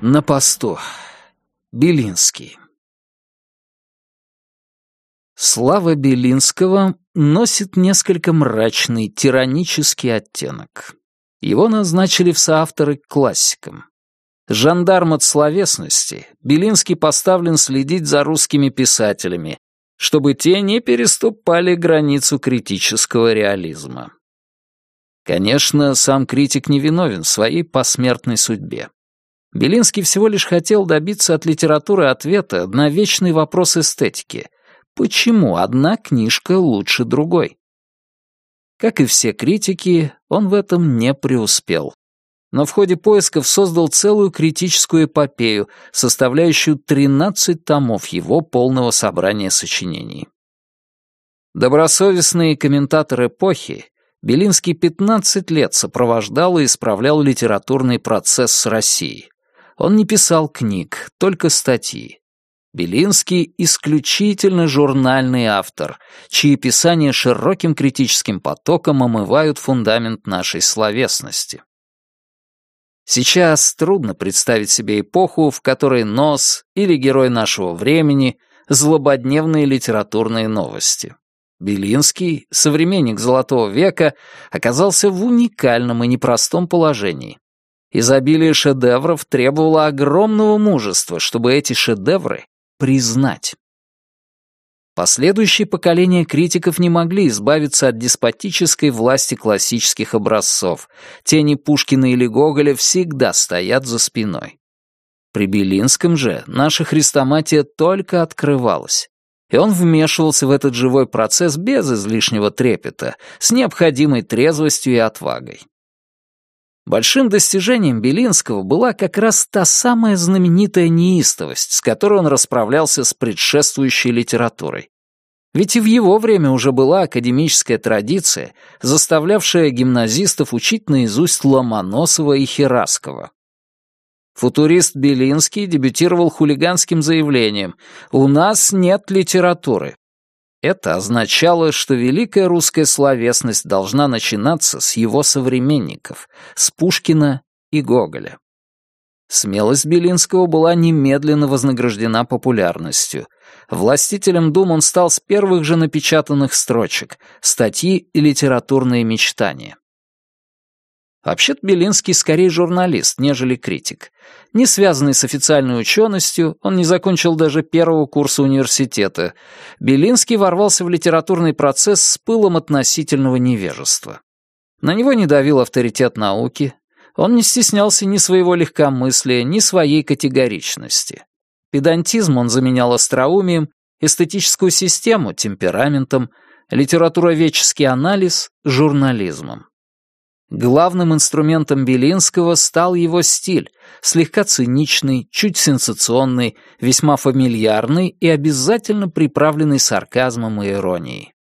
На посту. Белинский. Слава Белинского носит несколько мрачный, тиранический оттенок. Его назначили в соавторы к классикам. Жандарм от словесности, Белинский поставлен следить за русскими писателями, чтобы те не переступали границу критического реализма. Конечно, сам критик не виновен в своей посмертной судьбе. Белинский всего лишь хотел добиться от литературы ответа на вечный вопрос эстетики. Почему одна книжка лучше другой? Как и все критики, он в этом не преуспел. Но в ходе поисков создал целую критическую эпопею, составляющую 13 томов его полного собрания сочинений. Добросовестный комментатор эпохи, Белинский 15 лет сопровождал и исправлял литературный процесс с Россией. Он не писал книг, только статьи. Белинский — исключительно журнальный автор, чьи писания широким критическим потоком омывают фундамент нашей словесности. Сейчас трудно представить себе эпоху, в которой нос или герой нашего времени — злободневные литературные новости. Белинский, современник Золотого века, оказался в уникальном и непростом положении. Изобилие шедевров требовало огромного мужества, чтобы эти шедевры признать. Последующие поколения критиков не могли избавиться от деспотической власти классических образцов. Тени Пушкина или Гоголя всегда стоят за спиной. При Белинском же наша хрестоматия только открывалась. И он вмешивался в этот живой процесс без излишнего трепета, с необходимой трезвостью и отвагой. Большим достижением Белинского была как раз та самая знаменитая неистовость, с которой он расправлялся с предшествующей литературой. Ведь и в его время уже была академическая традиция, заставлявшая гимназистов учить наизусть Ломоносова и Хераскова. Футурист Белинский дебютировал хулиганским заявлением «У нас нет литературы, это означало, что великая русская словесность должна начинаться с его современников, с Пушкина и Гоголя. Смелость Белинского была немедленно вознаграждена популярностью. Властителем дум он стал с первых же напечатанных строчек, статьи и литературные мечтания. Вообще-то Белинский скорее журналист, нежели критик. Не связанный с официальной ученостью, он не закончил даже первого курса университета. Белинский ворвался в литературный процесс с пылом относительного невежества. На него не давил авторитет науки, он не стеснялся ни своего легкомыслия, ни своей категоричности. Педантизм он заменял остроумием, эстетическую систему — темпераментом, литературоведческий анализ — журнализмом. Главным инструментом Белинского стал его стиль, слегка циничный, чуть сенсационный, весьма фамильярный и обязательно приправленный сарказмом и иронией.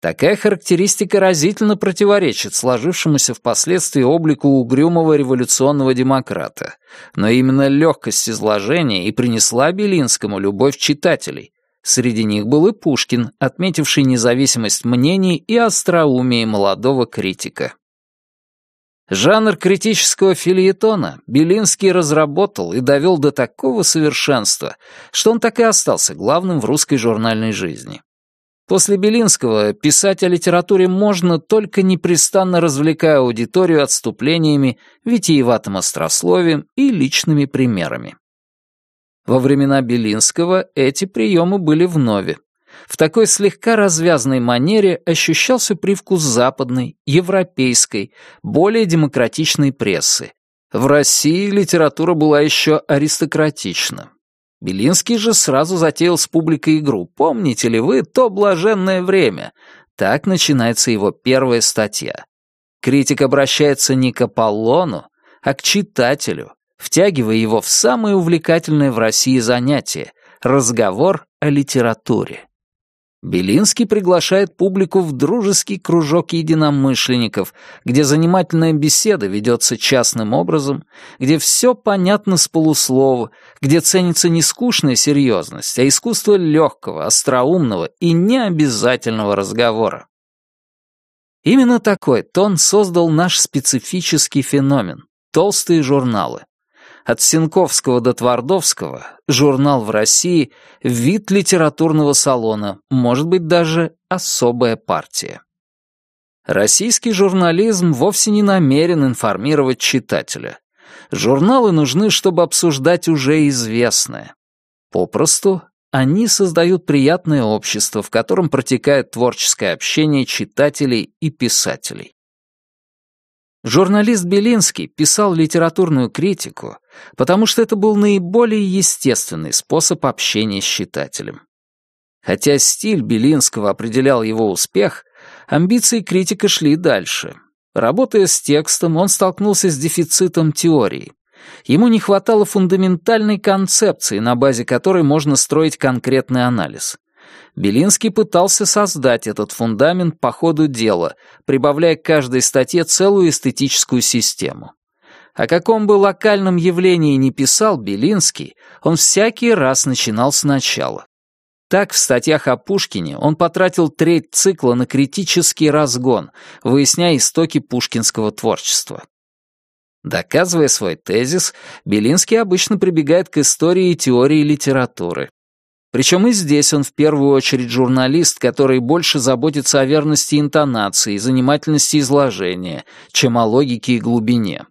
Такая характеристика разительно противоречит сложившемуся впоследствии облику угрюмого революционного демократа, но именно легкость изложения и принесла Белинскому любовь читателей. Среди них был и Пушкин, отметивший независимость мнений и остроумие молодого критика. Жанр критического фильетона Белинский разработал и довел до такого совершенства, что он так и остался главным в русской журнальной жизни. После Белинского писать о литературе можно, только непрестанно развлекая аудиторию отступлениями, витиеватым острословием и личными примерами. Во времена Белинского эти приемы были вновь. В такой слегка развязной манере ощущался привкус западной, европейской, более демократичной прессы. В России литература была еще аристократична. Белинский же сразу затеял с публикой игру «Помните ли вы то блаженное время?» Так начинается его первая статья. Критик обращается не к Аполлону, а к читателю, втягивая его в самое увлекательное в России занятие — разговор о литературе. Белинский приглашает публику в дружеский кружок единомышленников, где занимательная беседа ведется частным образом, где все понятно с полуслова, где ценится не скучная серьезность, а искусство легкого, остроумного и необязательного разговора. Именно такой тон создал наш специфический феномен — толстые журналы. От Сенковского до Твардовского журнал в России — вид литературного салона, может быть, даже особая партия. Российский журнализм вовсе не намерен информировать читателя. Журналы нужны, чтобы обсуждать уже известное. Попросту они создают приятное общество, в котором протекает творческое общение читателей и писателей. Журналист Белинский писал литературную критику, потому что это был наиболее естественный способ общения с читателем. Хотя стиль Белинского определял его успех, амбиции критика шли дальше. Работая с текстом, он столкнулся с дефицитом теории. Ему не хватало фундаментальной концепции, на базе которой можно строить конкретный анализ. Белинский пытался создать этот фундамент по ходу дела, прибавляя к каждой статье целую эстетическую систему. О каком бы локальном явлении не писал Белинский, он всякий раз начинал сначала. Так, в статьях о Пушкине он потратил треть цикла на критический разгон, выясняя истоки пушкинского творчества. Доказывая свой тезис, Белинский обычно прибегает к истории и теории литературы. Причем и здесь он в первую очередь журналист, который больше заботится о верности интонации занимательности изложения, чем о логике и глубине.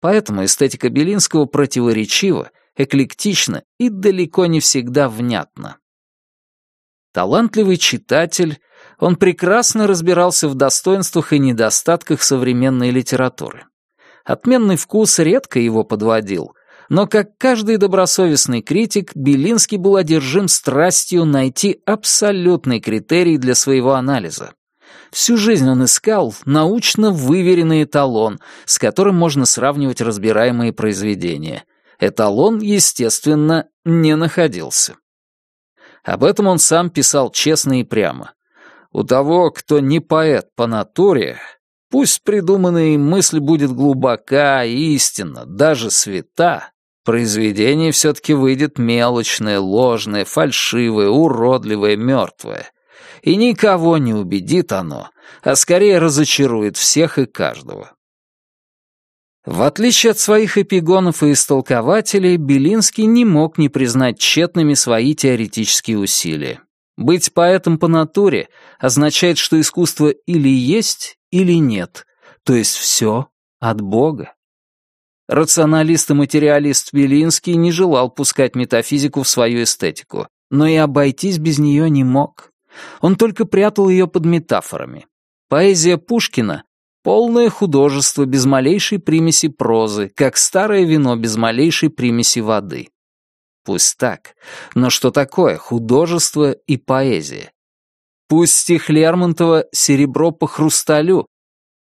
Поэтому эстетика Белинского противоречива, эклектична и далеко не всегда внятна. Талантливый читатель, он прекрасно разбирался в достоинствах и недостатках современной литературы. Отменный вкус редко его подводил, но, как каждый добросовестный критик, Белинский был одержим страстью найти абсолютный критерий для своего анализа. Всю жизнь он искал научно выверенный эталон, с которым можно сравнивать разбираемые произведения. Эталон, естественно, не находился. Об этом он сам писал честно и прямо. У того, кто не поэт по натуре, пусть придуманная мысль будет глубока, истинна, даже свята, произведение все-таки выйдет мелочное, ложное, фальшивое, уродливое, мертвое. И никого не убедит оно, а скорее разочарует всех и каждого. В отличие от своих эпигонов и истолкователей, Белинский не мог не признать тщетными свои теоретические усилия. Быть поэтом по натуре означает, что искусство или есть, или нет, то есть все от Бога. Рационалист и материалист Белинский не желал пускать метафизику в свою эстетику, но и обойтись без нее не мог. Он только прятал ее под метафорами. Поэзия Пушкина Полное художество без малейшей примеси прозы, как старое вино без малейшей примеси воды. Пусть так, но что такое художество и поэзия? Пусть стих Лермонтова «Серебро по хрусталю»,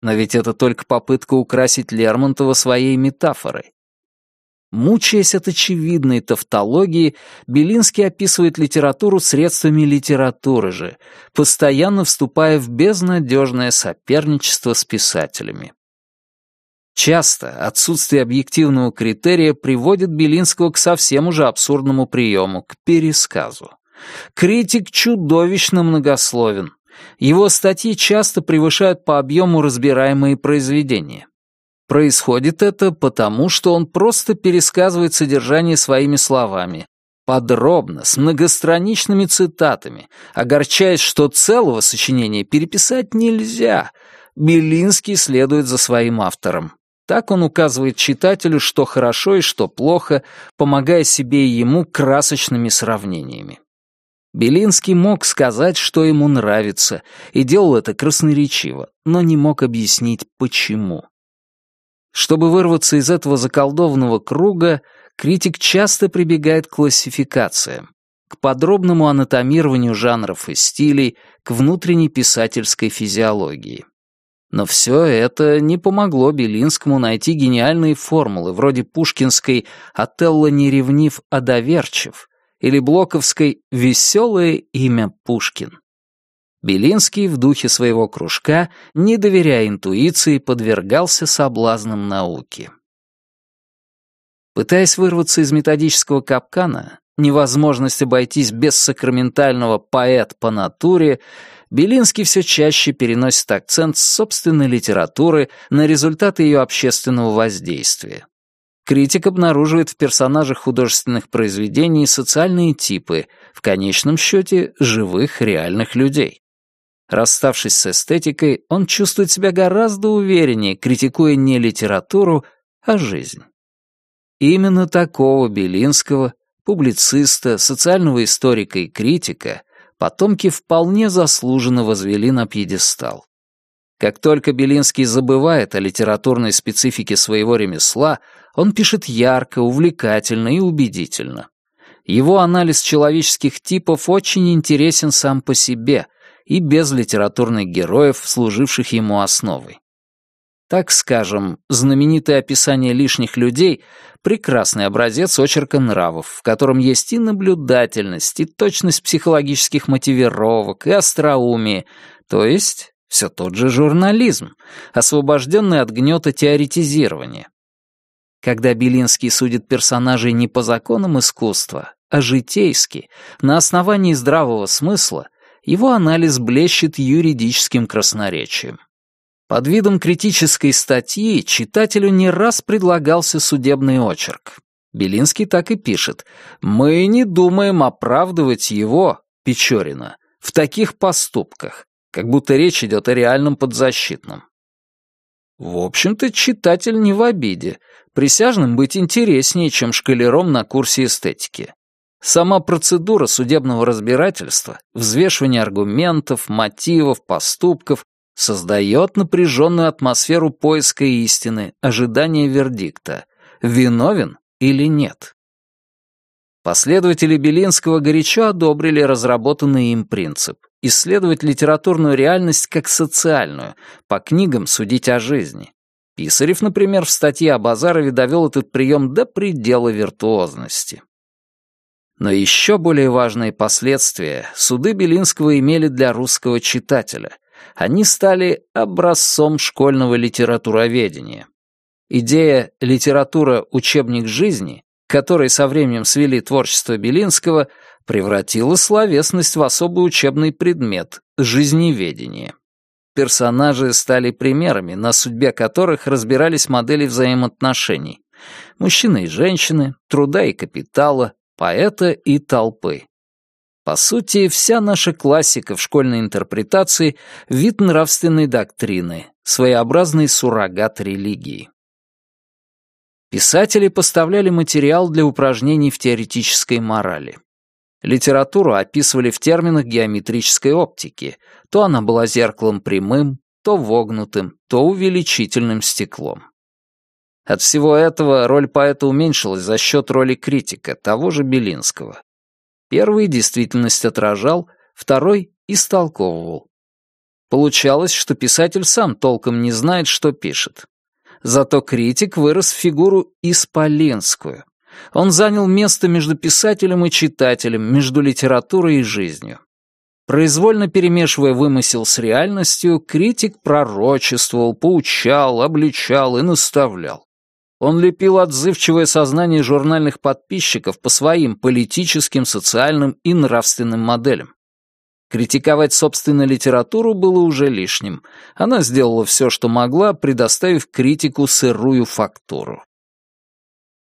но ведь это только попытка украсить Лермонтова своей метафорой. Мучаясь от очевидной тавтологии, Белинский описывает литературу средствами литературы же, постоянно вступая в безнадежное соперничество с писателями. Часто отсутствие объективного критерия приводит Белинского к совсем уже абсурдному приему, к пересказу. Критик чудовищно многословен. Его статьи часто превышают по объему разбираемые произведения. Происходит это потому, что он просто пересказывает содержание своими словами, подробно, с многостраничными цитатами, огорчаясь, что целого сочинения переписать нельзя. Белинский следует за своим автором. Так он указывает читателю, что хорошо и что плохо, помогая себе и ему красочными сравнениями. Белинский мог сказать, что ему нравится, и делал это красноречиво, но не мог объяснить, почему. Чтобы вырваться из этого заколдованного круга, критик часто прибегает к классификациям, к подробному анатомированию жанров и стилей, к внутренней писательской физиологии. Но все это не помогло Белинскому найти гениальные формулы, вроде пушкинской «Отелло не ревнив, а доверчив» или блоковской «Веселое имя Пушкин». Белинский в духе своего кружка, не доверяя интуиции, подвергался соблазнам науки. Пытаясь вырваться из методического капкана, невозможность обойтись без сакраментального «поэт по натуре», Белинский все чаще переносит акцент с собственной литературы на результаты ее общественного воздействия. Критик обнаруживает в персонажах художественных произведений социальные типы, в конечном счете, живых реальных людей. Расставшись с эстетикой, он чувствует себя гораздо увереннее, критикуя не литературу, а жизнь. Именно такого Белинского, публициста, социального историка и критика, потомки вполне заслуженно возвели на пьедестал. Как только Белинский забывает о литературной специфике своего ремесла, он пишет ярко, увлекательно и убедительно. Его анализ человеческих типов очень интересен сам по себе и без литературных героев, служивших ему основой. Так скажем, знаменитое описание лишних людей — прекрасный образец очерка нравов, в котором есть и наблюдательность, и точность психологических мотивировок, и остроумие, то есть все тот же журнализм, освобожденный от гнета теоретизирования. Когда Белинский судит персонажей не по законам искусства, а житейски, на основании здравого смысла, его анализ блещет юридическим красноречием. Под видом критической статьи читателю не раз предлагался судебный очерк. Белинский так и пишет «Мы не думаем оправдывать его, Печорина, в таких поступках, как будто речь идет о реальном подзащитном». В общем-то, читатель не в обиде. Присяжным быть интереснее, чем шкалером на курсе эстетики. Сама процедура судебного разбирательства, взвешивание аргументов, мотивов, поступков создает напряженную атмосферу поиска истины, ожидания вердикта, виновен или нет. Последователи Белинского горячо одобрили разработанный им принцип — исследовать литературную реальность как социальную, по книгам судить о жизни. Писарев, например, в статье о Базарове довел этот прием до предела виртуозности. Но еще более важные последствия суды Белинского имели для русского читателя, они стали образцом школьного литературоведения. Идея «литература – учебник жизни», которой со временем свели творчество Белинского, превратила словесность в особый учебный предмет – жизневедение. Персонажи стали примерами, на судьбе которых разбирались модели взаимоотношений. Мужчины и женщины, труда и капитала, поэта и толпы. По сути, вся наша классика в школьной интерпретации — вид нравственной доктрины, своеобразный суррогат религии. Писатели поставляли материал для упражнений в теоретической морали. Литературу описывали в терминах геометрической оптики. То она была зеркалом прямым, то вогнутым, то увеличительным стеклом. От всего этого роль поэта уменьшилась за счет роли критика, того же Белинского. Первый действительность отражал, второй истолковывал. Получалось, что писатель сам толком не знает, что пишет. Зато критик вырос в фигуру исполинскую. Он занял место между писателем и читателем, между литературой и жизнью. Произвольно перемешивая вымысел с реальностью, критик пророчествовал, поучал, обличал и наставлял. Он лепил отзывчивое сознание журнальных подписчиков по своим политическим, социальным и нравственным моделям. Критиковать собственную литературу было уже лишним. Она сделала все, что могла, предоставив критику сырую фактуру.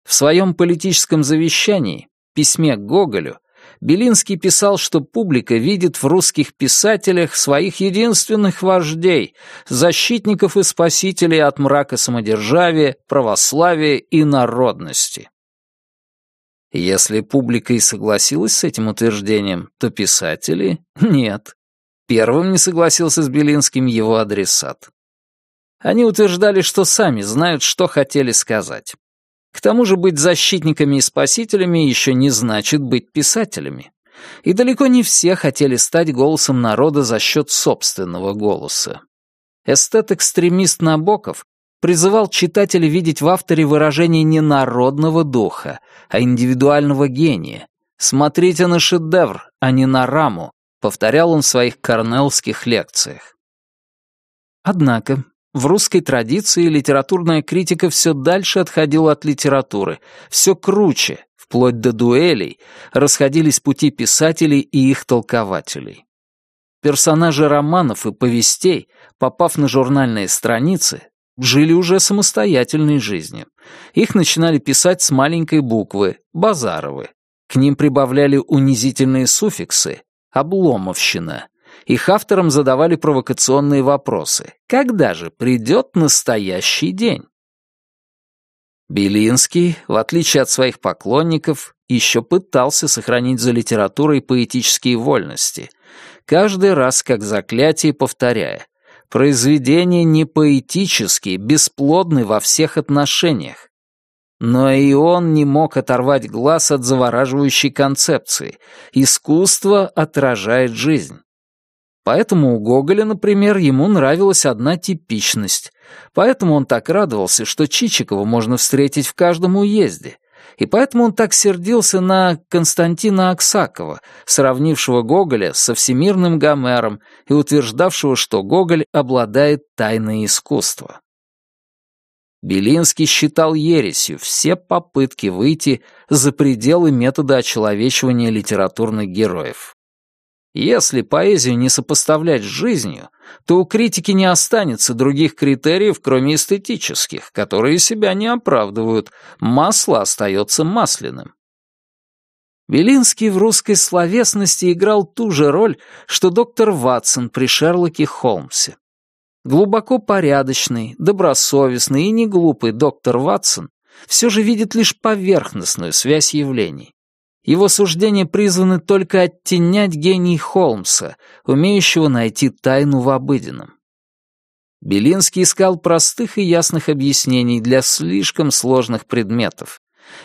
В своем политическом завещании, письме к Гоголю, Белинский писал, что публика видит в русских писателях своих единственных вождей, защитников и спасителей от мрака самодержавия, православия и народности. Если публика и согласилась с этим утверждением, то писатели — нет. Первым не согласился с Белинским его адресат. Они утверждали, что сами знают, что хотели сказать. К тому же быть защитниками и спасителями еще не значит быть писателями. И далеко не все хотели стать голосом народа за счет собственного голоса. Эстет-экстремист Набоков призывал читателя видеть в авторе выражение не народного духа, а индивидуального гения. «Смотрите на шедевр, а не на раму», повторял он в своих корнеллских лекциях. Однако в русской традиции литературная критика все дальше отходила от литературы, все круче, вплоть до дуэлей, расходились пути писателей и их толкователей. Персонажи романов и повестей, попав на журнальные страницы, жили уже самостоятельной жизнью. Их начинали писать с маленькой буквы «Базаровы». К ним прибавляли унизительные суффиксы «Обломовщина». Их авторам задавали провокационные вопросы. Когда же придет настоящий день? Белинский, в отличие от своих поклонников, еще пытался сохранить за литературой поэтические вольности, каждый раз как заклятие повторяя «произведения не поэтические, бесплодны во всех отношениях». Но и он не мог оторвать глаз от завораживающей концепции «искусство отражает жизнь». Поэтому у Гоголя, например, ему нравилась одна типичность. Поэтому он так радовался, что Чичикова можно встретить в каждом уезде. И поэтому он так сердился на Константина Аксакова, сравнившего Гоголя со всемирным Гомером и утверждавшего, что Гоголь обладает тайной искусства. Белинский считал ересью все попытки выйти за пределы метода очеловечивания литературных героев. Если поэзию не сопоставлять с жизнью, то у критики не останется других критериев, кроме эстетических, которые себя не оправдывают. Масло остается масляным. Белинский в русской словесности играл ту же роль, что доктор Ватсон при Шерлоке Холмсе. Глубоко порядочный, добросовестный и неглупый доктор Ватсон все же видит лишь поверхностную связь явлений. Его суждения призваны только оттенять гений Холмса, умеющего найти тайну в обыденном. Белинский искал простых и ясных объяснений для слишком сложных предметов.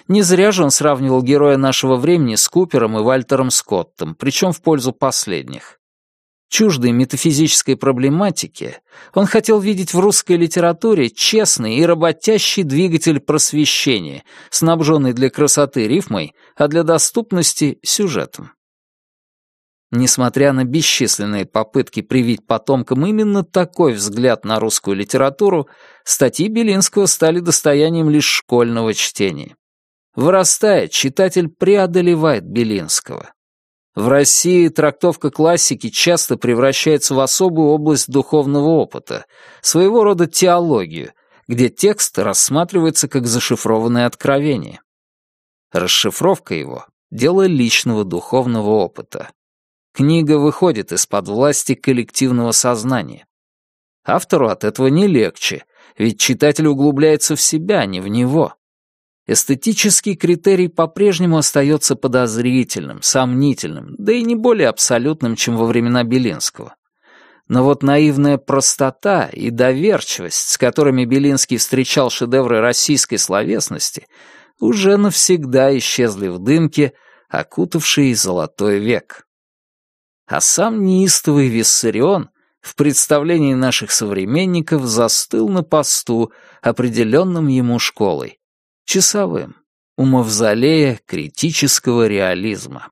Не зря же он сравнивал героя нашего времени с Купером и Вальтером Скоттом, причем в пользу последних. Чуждой метафизической проблематики, он хотел видеть в русской литературе честный и работящий двигатель просвещения, снабженный для красоты рифмой, а для доступности — сюжетом. Несмотря на бесчисленные попытки привить потомкам именно такой взгляд на русскую литературу, статьи Белинского стали достоянием лишь школьного чтения. Вырастая, читатель преодолевает Белинского. В России трактовка классики часто превращается в особую область духовного опыта, своего рода теологию, где текст рассматривается как зашифрованное откровение. Расшифровка его — дело личного духовного опыта. Книга выходит из-под власти коллективного сознания. Автору от этого не легче, ведь читатель углубляется в себя, а не в него. Эстетический критерий по-прежнему остается подозрительным, сомнительным, да и не более абсолютным, чем во времена Белинского. Но вот наивная простота и доверчивость, с которыми Белинский встречал шедевры российской словесности, уже навсегда исчезли в дымке, окутавшей золотой век. А сам неистовый Виссарион в представлении наших современников застыл на посту, определенным ему школой часовым у мавзолея критического реализма.